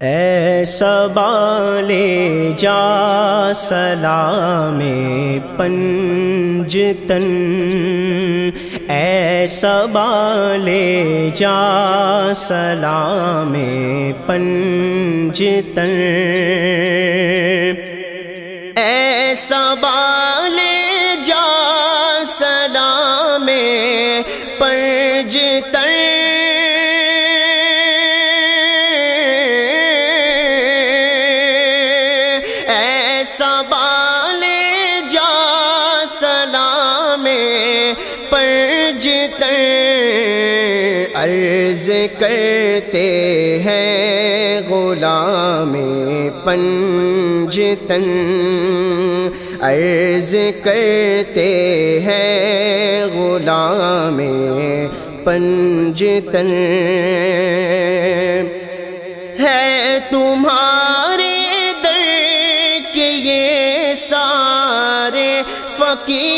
ایسا بالے جا سلام پنجتن ایسا بالے جا سلام پنجتن ایسا بالے جا سلام پنجتن عرض کرتے ہیں غلام پنجتن عرض کرتے ہیں غلام پنجتن ہے تمہارے در کے یہ سارے فقیر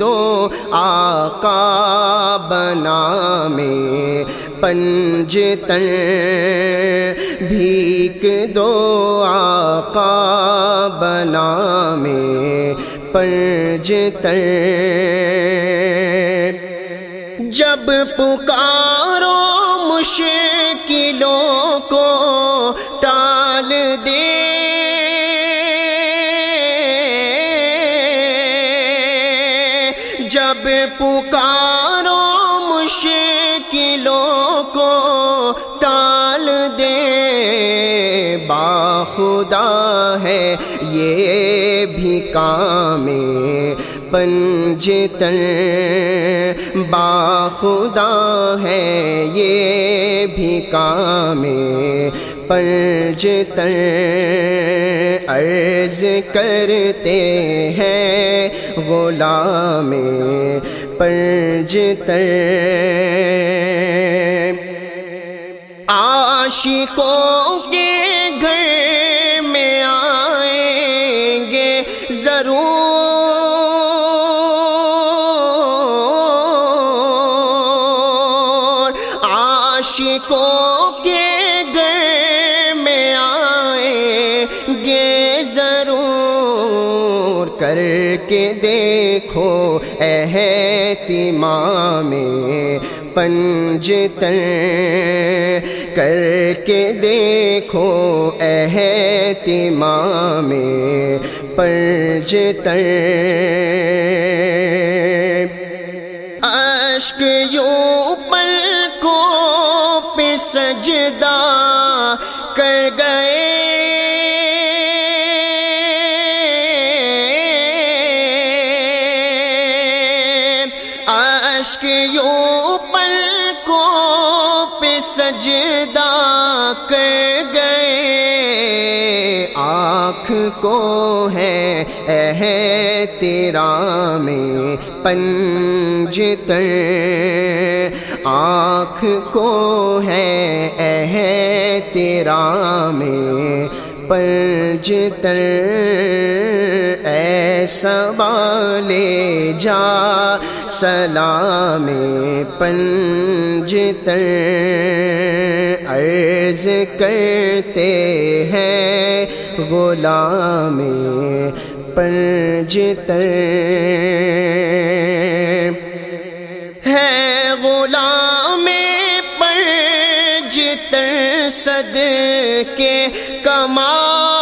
دو آقا بنا میں پنجتن بھیک دو آقا بنا میں پنجتن جب پکارو مشکلوں جب پکارو مشکلوں کو ٹال دے۔ باخدا ہے یہ بھی کام پنجتن باخدا ہے یہ بھی کام پنجتن عرض کرتے ہیں غلام پنجتن عاشقوں کے گھر میں آئیں گے ضرور عاشقوں کر کے دیکھو احتمام پنجتن کر کے دیکھو احتمام پنجتن اشک یوں پل کو پہ سجدہ کر گئے اشک یوں پل کو پہ سجدہ کر گئے۔ آنکھ کو ہے اہ تیرا میں پنجتر آنکھ کو ہے اہ تیرا میں پنجتر ایسا والے جا، سلام پنجتر عرض کرتے ہیں، غلام پنجتر ہے۔ غلام پنجتر صد کے کمال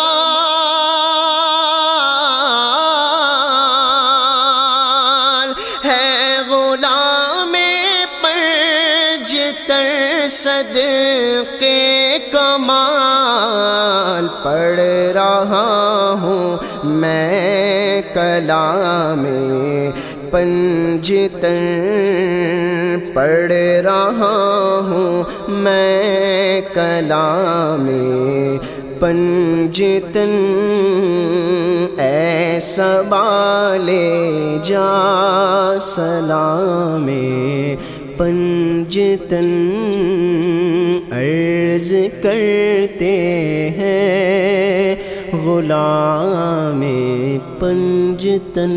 ہے غلام پنجتر صد کے کمال پڑھ رہا ہوں میں کلام پنجتن پڑھ رہا ہوں میں کلام پنجتن ایسا بالے جا سلام پنجتن عرض کرتے ہیں غلام پنجتن